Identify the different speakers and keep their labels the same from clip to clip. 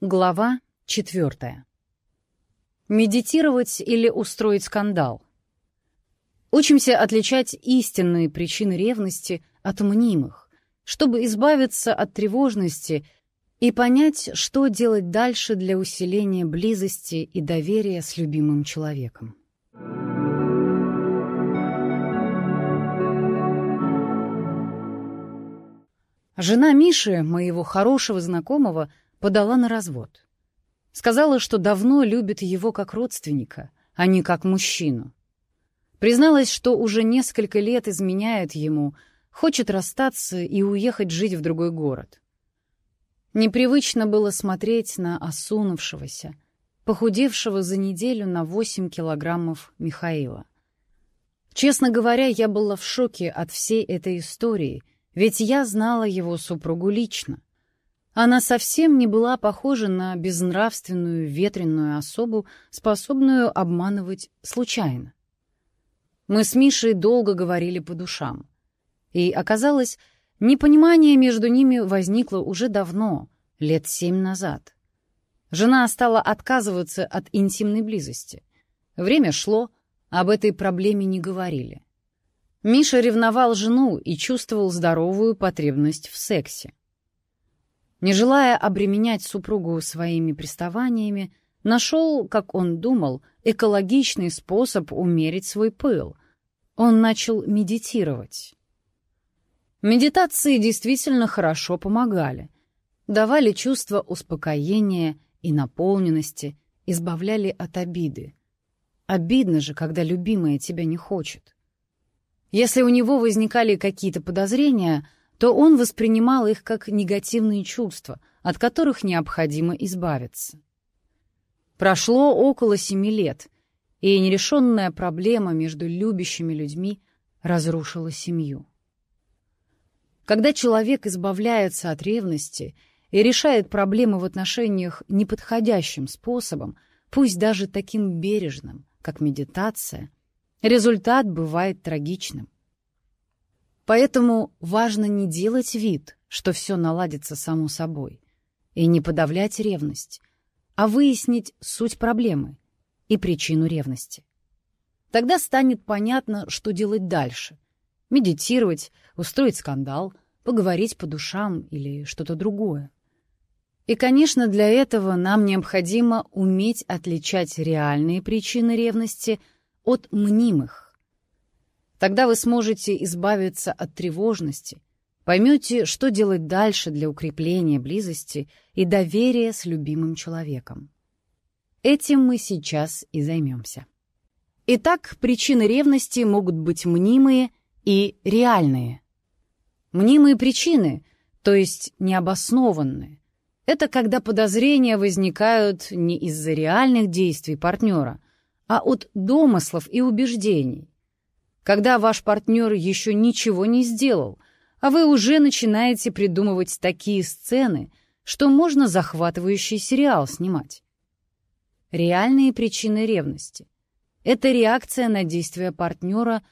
Speaker 1: Глава четвертая. Медитировать или устроить скандал. Учимся отличать истинные причины ревности от мнимых, чтобы избавиться от тревожности и понять, что делать дальше для усиления близости и доверия с любимым человеком. Жена Миши, моего хорошего знакомого, подала на развод. Сказала, что давно любит его как родственника, а не как мужчину. Призналась, что уже несколько лет изменяет ему, хочет расстаться и уехать жить в другой город. Непривычно было смотреть на осунувшегося, похудевшего за неделю на 8 килограммов Михаила. Честно говоря, я была в шоке от всей этой истории, ведь я знала его супругу лично. Она совсем не была похожа на безнравственную ветреную особу, способную обманывать случайно. Мы с Мишей долго говорили по душам. И оказалось, непонимание между ними возникло уже давно, лет семь назад. Жена стала отказываться от интимной близости. Время шло, об этой проблеме не говорили. Миша ревновал жену и чувствовал здоровую потребность в сексе. Не желая обременять супругу своими приставаниями, нашел, как он думал, экологичный способ умерить свой пыл. Он начал медитировать. Медитации действительно хорошо помогали. Давали чувство успокоения и наполненности, избавляли от обиды. Обидно же, когда любимая тебя не хочет. Если у него возникали какие-то подозрения — то он воспринимал их как негативные чувства, от которых необходимо избавиться. Прошло около семи лет, и нерешенная проблема между любящими людьми разрушила семью. Когда человек избавляется от ревности и решает проблемы в отношениях неподходящим способом, пусть даже таким бережным, как медитация, результат бывает трагичным. Поэтому важно не делать вид, что все наладится само собой, и не подавлять ревность, а выяснить суть проблемы и причину ревности. Тогда станет понятно, что делать дальше. Медитировать, устроить скандал, поговорить по душам или что-то другое. И, конечно, для этого нам необходимо уметь отличать реальные причины ревности от мнимых. Тогда вы сможете избавиться от тревожности, поймете, что делать дальше для укрепления близости и доверия с любимым человеком. Этим мы сейчас и займемся. Итак, причины ревности могут быть мнимые и реальные. Мнимые причины, то есть необоснованные, это когда подозрения возникают не из-за реальных действий партнера, а от домыслов и убеждений, когда ваш партнер еще ничего не сделал, а вы уже начинаете придумывать такие сцены, что можно захватывающий сериал снимать. Реальные причины ревности — это реакция на действия партнера,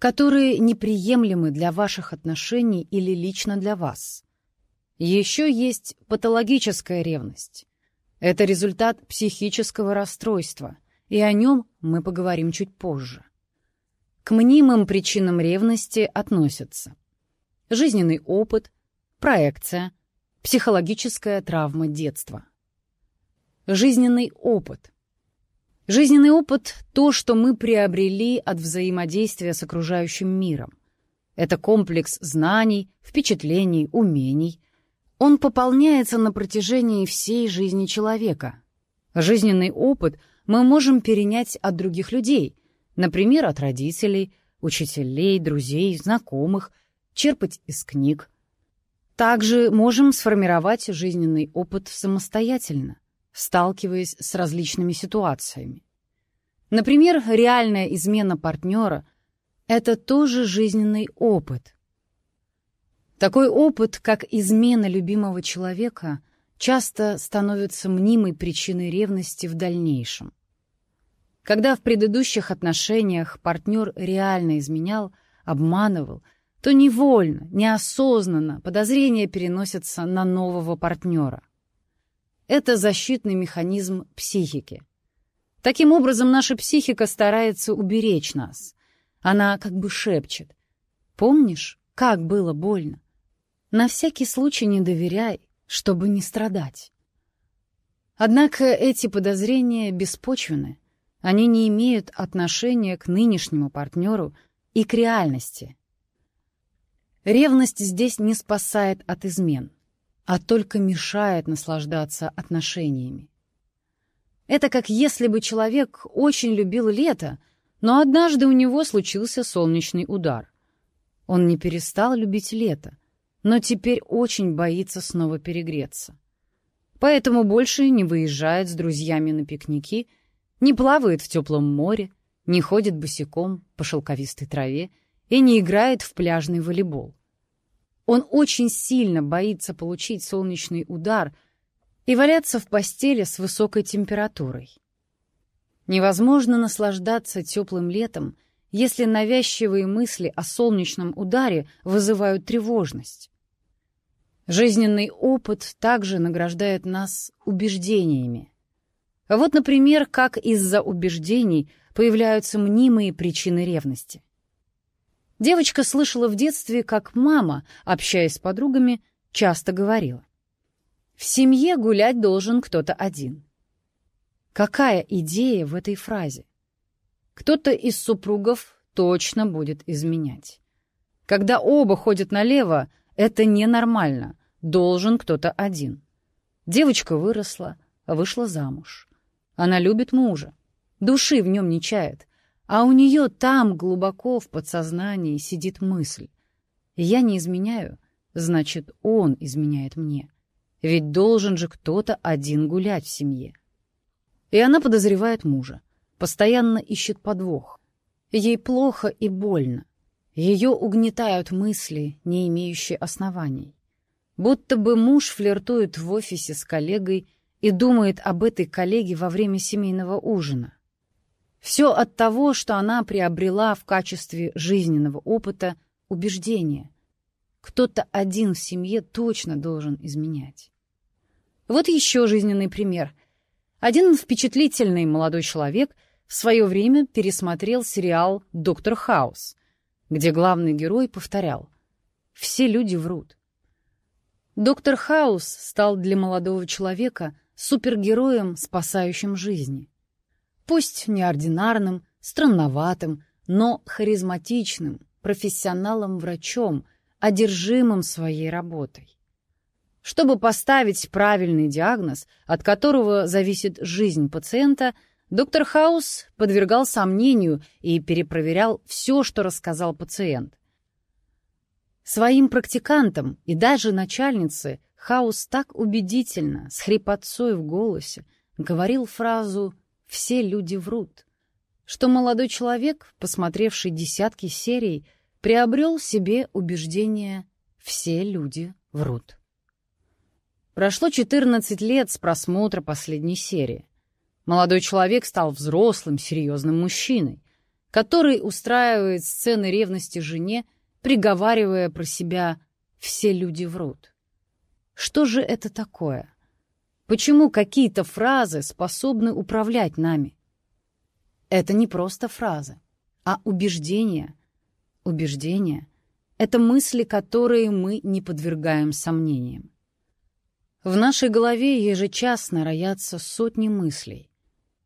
Speaker 1: которые неприемлемы для ваших отношений или лично для вас. Еще есть патологическая ревность. Это результат психического расстройства, и о нем мы поговорим чуть позже. К мнимым причинам ревности относятся жизненный опыт, проекция, психологическая травма детства. Жизненный опыт. Жизненный опыт — то, что мы приобрели от взаимодействия с окружающим миром. Это комплекс знаний, впечатлений, умений. Он пополняется на протяжении всей жизни человека. Жизненный опыт мы можем перенять от других людей — Например, от родителей, учителей, друзей, знакомых, черпать из книг. Также можем сформировать жизненный опыт самостоятельно, сталкиваясь с различными ситуациями. Например, реальная измена партнера — это тоже жизненный опыт. Такой опыт, как измена любимого человека, часто становится мнимой причиной ревности в дальнейшем. Когда в предыдущих отношениях партнер реально изменял, обманывал, то невольно, неосознанно подозрения переносятся на нового партнера. — это защитный механизм психики. Таким образом, наша психика старается уберечь нас. Она как бы шепчет. «Помнишь, как было больно? На всякий случай не доверяй, чтобы не страдать». Однако эти подозрения беспочвены. Они не имеют отношения к нынешнему партнеру и к реальности. Ревность здесь не спасает от измен, а только мешает наслаждаться отношениями. Это как если бы человек очень любил лето, но однажды у него случился солнечный удар. Он не перестал любить лето, но теперь очень боится снова перегреться. Поэтому больше не выезжает с друзьями на пикники, не плавает в теплом море, не ходит босиком по шелковистой траве и не играет в пляжный волейбол. Он очень сильно боится получить солнечный удар и валяться в постели с высокой температурой. Невозможно наслаждаться теплым летом, если навязчивые мысли о солнечном ударе вызывают тревожность. Жизненный опыт также награждает нас убеждениями. Вот, например, как из-за убеждений появляются мнимые причины ревности. Девочка слышала в детстве, как мама, общаясь с подругами, часто говорила. В семье гулять должен кто-то один. Какая идея в этой фразе? Кто-то из супругов точно будет изменять. Когда оба ходят налево, это ненормально. Должен кто-то один. Девочка выросла, вышла замуж. Она любит мужа. Души в нем не чает. А у нее там, глубоко в подсознании, сидит мысль. Я не изменяю, значит, он изменяет мне. Ведь должен же кто-то один гулять в семье. И она подозревает мужа, постоянно ищет подвох. Ей плохо и больно. Ее угнетают мысли, не имеющие оснований. Будто бы муж флиртует в офисе с коллегой и думает об этой коллеге во время семейного ужина. Все от того, что она приобрела в качестве жизненного опыта убеждение. Кто-то один в семье точно должен изменять. Вот еще жизненный пример. Один впечатлительный молодой человек в свое время пересмотрел сериал «Доктор Хаус», где главный герой повторял «Все люди врут». Доктор Хаус стал для молодого человека супергероем, спасающим жизни. Пусть неординарным, странноватым, но харизматичным, профессионалом-врачом, одержимым своей работой. Чтобы поставить правильный диагноз, от которого зависит жизнь пациента, доктор Хаус подвергал сомнению и перепроверял все, что рассказал пациент. Своим практикантам и даже начальнице Хаус так убедительно, с хрипотцой в голосе, говорил фразу «все люди врут», что молодой человек, посмотревший десятки серий, приобрел себе убеждение «все люди врут». Прошло 14 лет с просмотра последней серии. Молодой человек стал взрослым, серьезным мужчиной, который устраивает сцены ревности жене, приговаривая про себя «все люди врут». Что же это такое? Почему какие-то фразы способны управлять нами? Это не просто фразы, а убеждения. Убеждения — это мысли, которые мы не подвергаем сомнениям. В нашей голове ежечасно роятся сотни мыслей.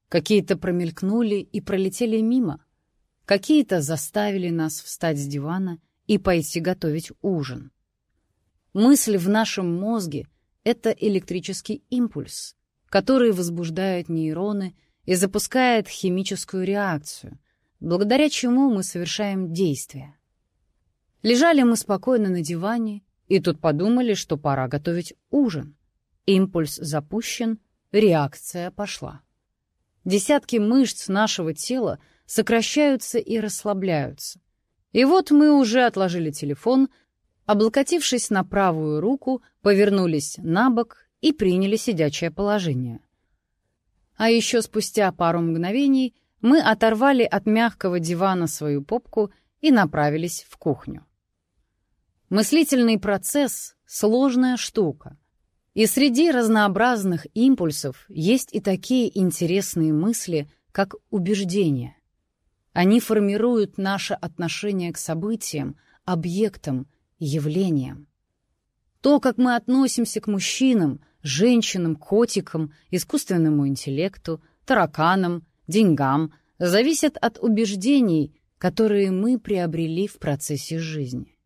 Speaker 1: Какие-то промелькнули и пролетели мимо. Какие-то заставили нас встать с дивана и пойти готовить ужин. Мысль в нашем мозге — это электрический импульс, который возбуждает нейроны и запускает химическую реакцию, благодаря чему мы совершаем действия. Лежали мы спокойно на диване, и тут подумали, что пора готовить ужин. Импульс запущен, реакция пошла. Десятки мышц нашего тела сокращаются и расслабляются. И вот мы уже отложили телефон, облокотившись на правую руку, повернулись на бок и приняли сидячее положение. А еще спустя пару мгновений мы оторвали от мягкого дивана свою попку и направились в кухню. Мыслительный процесс — сложная штука — И среди разнообразных импульсов есть и такие интересные мысли, как убеждения. Они формируют наше отношение к событиям, объектам, явлениям. То, как мы относимся к мужчинам, женщинам, котикам, искусственному интеллекту, тараканам, деньгам, зависит от убеждений, которые мы приобрели в процессе жизни.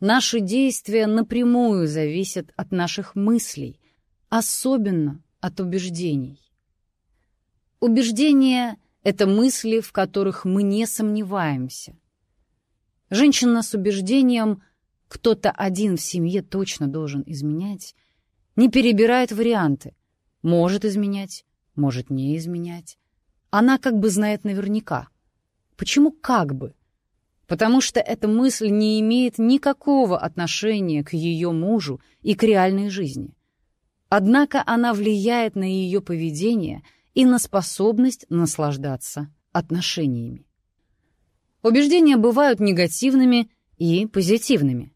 Speaker 1: Наши действия напрямую зависят от наших мыслей, особенно от убеждений. Убеждения — это мысли, в которых мы не сомневаемся. Женщина с убеждением «кто-то один в семье точно должен изменять» не перебирает варианты. Может изменять, может не изменять. Она как бы знает наверняка. Почему как бы? Потому что эта мысль не имеет никакого отношения к ее мужу и к реальной жизни. Однако она влияет на ее поведение и на способность наслаждаться отношениями. Убеждения бывают негативными и позитивными.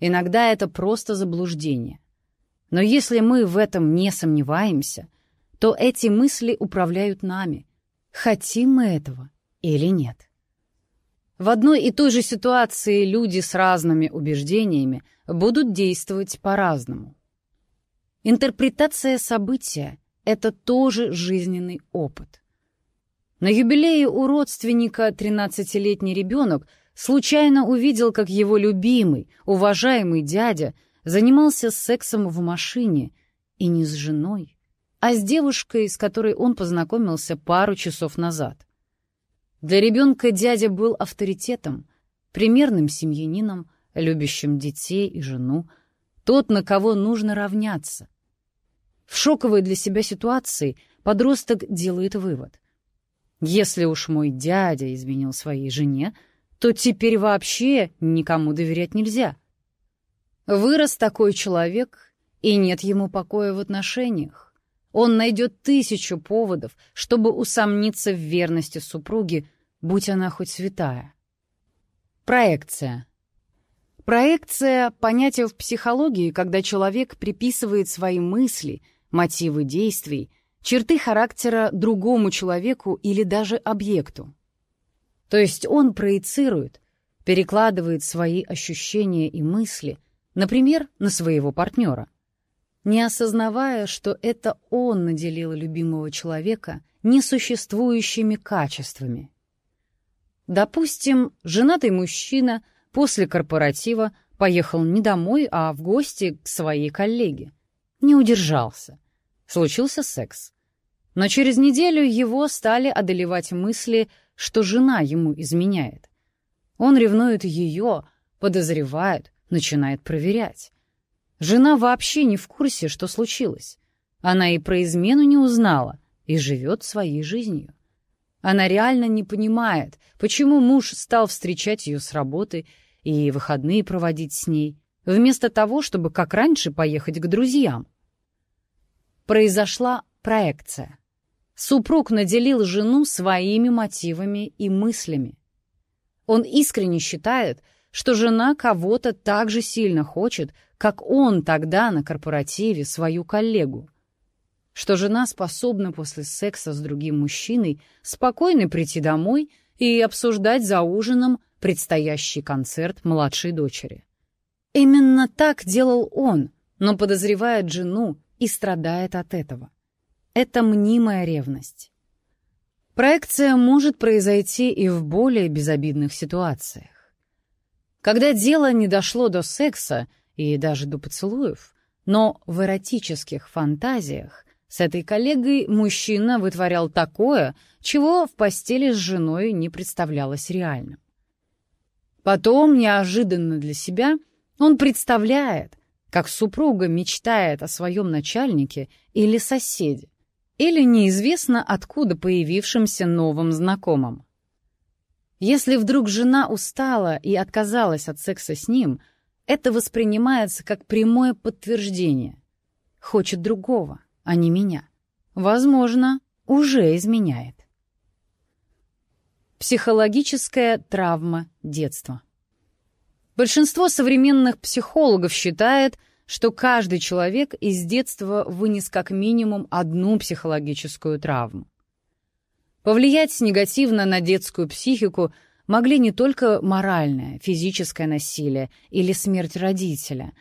Speaker 1: Иногда это просто заблуждение. Но если мы в этом не сомневаемся, то эти мысли управляют нами, хотим мы этого или нет. В одной и той же ситуации люди с разными убеждениями будут действовать по-разному. Интерпретация события — это тоже жизненный опыт. На юбилее у родственника 13-летний ребенок случайно увидел, как его любимый, уважаемый дядя занимался сексом в машине, и не с женой, а с девушкой, с которой он познакомился пару часов назад. Для ребенка дядя был авторитетом, примерным семьянином, любящим детей и жену, тот, на кого нужно равняться. В шоковой для себя ситуации подросток делает вывод. Если уж мой дядя изменил своей жене, то теперь вообще никому доверять нельзя. Вырос такой человек, и нет ему покоя в отношениях. Он найдет тысячу поводов, чтобы усомниться в верности супруги, будь она хоть святая. Проекция. Проекция — понятие в психологии, когда человек приписывает свои мысли, мотивы действий, черты характера другому человеку или даже объекту. То есть он проецирует, перекладывает свои ощущения и мысли, например, на своего партнера — не осознавая, что это он наделил любимого человека несуществующими качествами. Допустим, женатый мужчина после корпоратива поехал не домой, а в гости к своей коллеге. Не удержался. Случился секс. Но через неделю его стали одолевать мысли, что жена ему изменяет. Он ревнует ее, подозревает, начинает проверять. Жена вообще не в курсе, что случилось. Она и про измену не узнала и живет своей жизнью. Она реально не понимает, почему муж стал встречать ее с работы и выходные проводить с ней, вместо того, чтобы как раньше поехать к друзьям. Произошла проекция. Супруг наделил жену своими мотивами и мыслями. Он искренне считает, что жена кого-то так же сильно хочет, как он тогда на корпоративе свою коллегу. Что жена способна после секса с другим мужчиной спокойно прийти домой и обсуждать за ужином предстоящий концерт младшей дочери. Именно так делал он, но подозревает жену и страдает от этого. Это мнимая ревность. Проекция может произойти и в более безобидных ситуациях. Когда дело не дошло до секса, и даже до поцелуев. Но в эротических фантазиях с этой коллегой мужчина вытворял такое, чего в постели с женой не представлялось реальным. Потом, неожиданно для себя, он представляет, как супруга мечтает о своем начальнике или соседе, или неизвестно откуда появившемся новом знакомом. Если вдруг жена устала и отказалась от секса с ним — это воспринимается как прямое подтверждение. Хочет другого, а не меня. Возможно, уже изменяет. Психологическая травма детства. Большинство современных психологов считает, что каждый человек из детства вынес как минимум одну психологическую травму. Повлиять негативно на детскую психику могли не только моральное, физическое насилие или смерть родителя,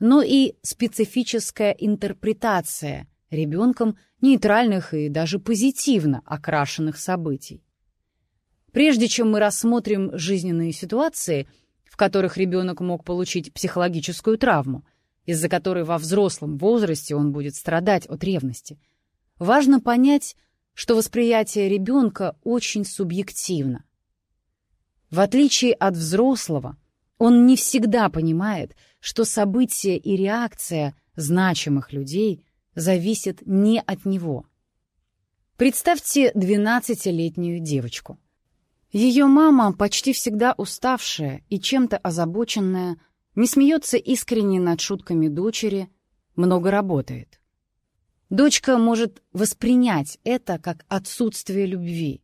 Speaker 1: но и специфическая интерпретация ребенком нейтральных и даже позитивно окрашенных событий. Прежде чем мы рассмотрим жизненные ситуации, в которых ребенок мог получить психологическую травму, из-за которой во взрослом возрасте он будет страдать от ревности, важно понять, что восприятие ребенка очень субъективно. В отличие от взрослого, он не всегда понимает, что события и реакция значимых людей зависят не от него. Представьте 12-летнюю девочку. Ее мама, почти всегда уставшая и чем-то озабоченная, не смеется искренне над шутками дочери, много работает. Дочка может воспринять это как отсутствие любви.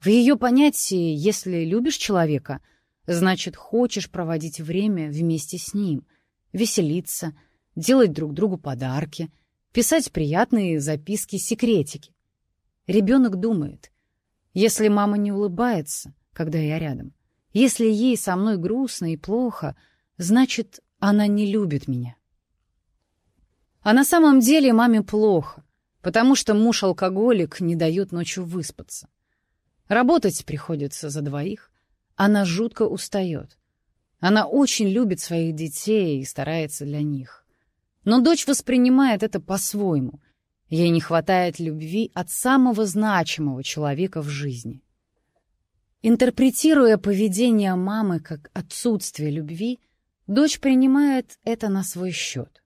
Speaker 1: В ее понятии, если любишь человека, значит, хочешь проводить время вместе с ним, веселиться, делать друг другу подарки, писать приятные записки-секретики. Ребенок думает, если мама не улыбается, когда я рядом, если ей со мной грустно и плохо, значит, она не любит меня. А на самом деле маме плохо, потому что муж-алкоголик не дает ночью выспаться. Работать приходится за двоих. Она жутко устает. Она очень любит своих детей и старается для них. Но дочь воспринимает это по-своему. Ей не хватает любви от самого значимого человека в жизни. Интерпретируя поведение мамы как отсутствие любви, дочь принимает это на свой счет.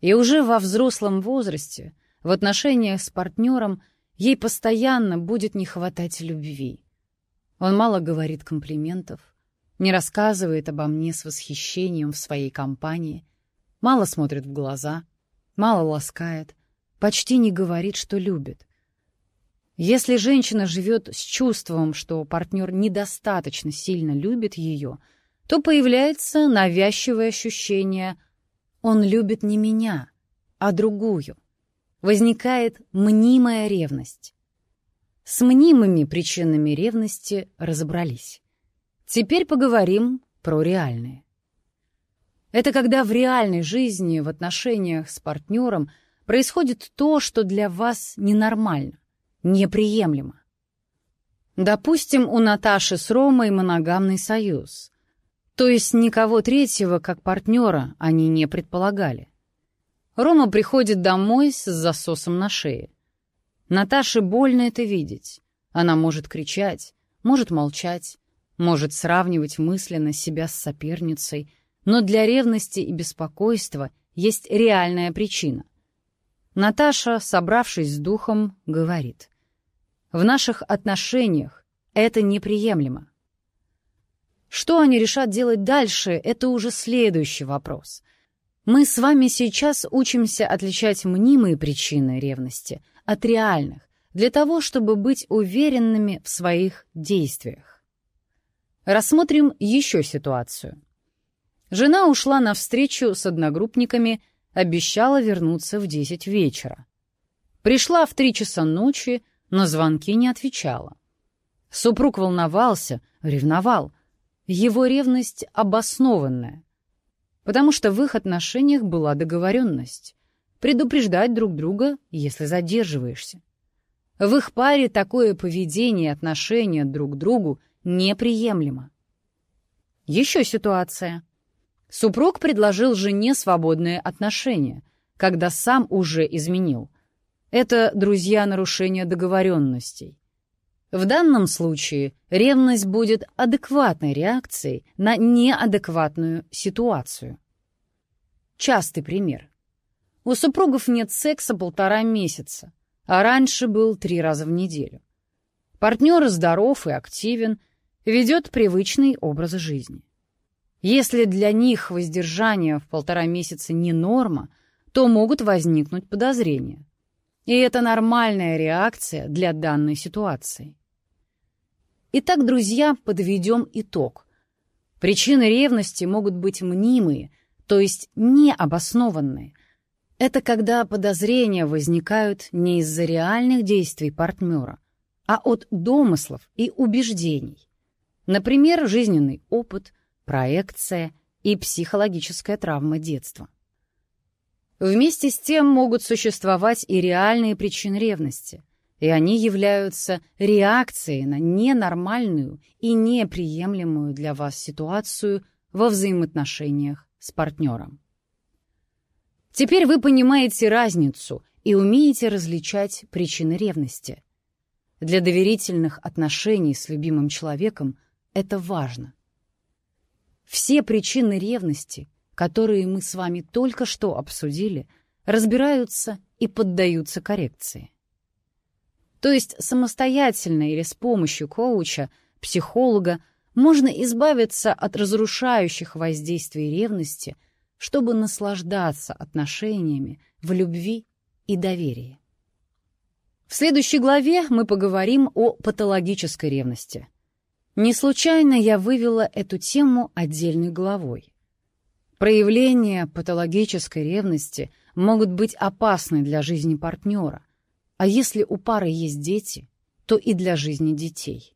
Speaker 1: И уже во взрослом возрасте, в отношениях с партнером, ей постоянно будет не хватать любви. Он мало говорит комплиментов, не рассказывает обо мне с восхищением в своей компании, мало смотрит в глаза, мало ласкает, почти не говорит, что любит. Если женщина живет с чувством, что партнер недостаточно сильно любит ее, то появляется навязчивое ощущение – он любит не меня, а другую. Возникает мнимая ревность. С мнимыми причинами ревности разобрались. Теперь поговорим про реальные. Это когда в реальной жизни, в отношениях с партнером происходит то, что для вас ненормально, неприемлемо. Допустим, у Наташи с Ромой моногамный союз. То есть никого третьего как партнера они не предполагали. Рома приходит домой с засосом на шее. Наташе больно это видеть. Она может кричать, может молчать, может сравнивать мысленно себя с соперницей, но для ревности и беспокойства есть реальная причина. Наташа, собравшись с духом, говорит. В наших отношениях это неприемлемо. Что они решат делать дальше, это уже следующий вопрос. Мы с вами сейчас учимся отличать мнимые причины ревности от реальных, для того, чтобы быть уверенными в своих действиях. Рассмотрим еще ситуацию. Жена ушла на встречу с одногруппниками, обещала вернуться в 10 вечера. Пришла в 3 часа ночи, но звонки не отвечала. Супруг волновался, ревновал — его ревность обоснованная, потому что в их отношениях была договоренность предупреждать друг друга, если задерживаешься. В их паре такое поведение и отношение друг к другу неприемлемо. Еще ситуация. Супруг предложил жене свободные отношения, когда сам уже изменил. Это, друзья, нарушение договоренностей. В данном случае ревность будет адекватной реакцией на неадекватную ситуацию. Частый пример. У супругов нет секса полтора месяца, а раньше был три раза в неделю. Партнер здоров и активен, ведет привычный образ жизни. Если для них воздержание в полтора месяца не норма, то могут возникнуть подозрения. И это нормальная реакция для данной ситуации. Итак, друзья, подведем итог. Причины ревности могут быть мнимые, то есть необоснованные. Это когда подозрения возникают не из-за реальных действий партнера, а от домыслов и убеждений. Например, жизненный опыт, проекция и психологическая травма детства. Вместе с тем могут существовать и реальные причины ревности, и они являются реакцией на ненормальную и неприемлемую для вас ситуацию во взаимоотношениях с партнером. Теперь вы понимаете разницу и умеете различать причины ревности. Для доверительных отношений с любимым человеком это важно. Все причины ревности, которые мы с вами только что обсудили, разбираются и поддаются коррекции. То есть самостоятельно или с помощью коуча, психолога можно избавиться от разрушающих воздействий ревности, чтобы наслаждаться отношениями в любви и доверии. В следующей главе мы поговорим о патологической ревности. Не случайно я вывела эту тему отдельной главой. Проявления патологической ревности могут быть опасны для жизни партнера, а если у пары есть дети, то и для жизни детей.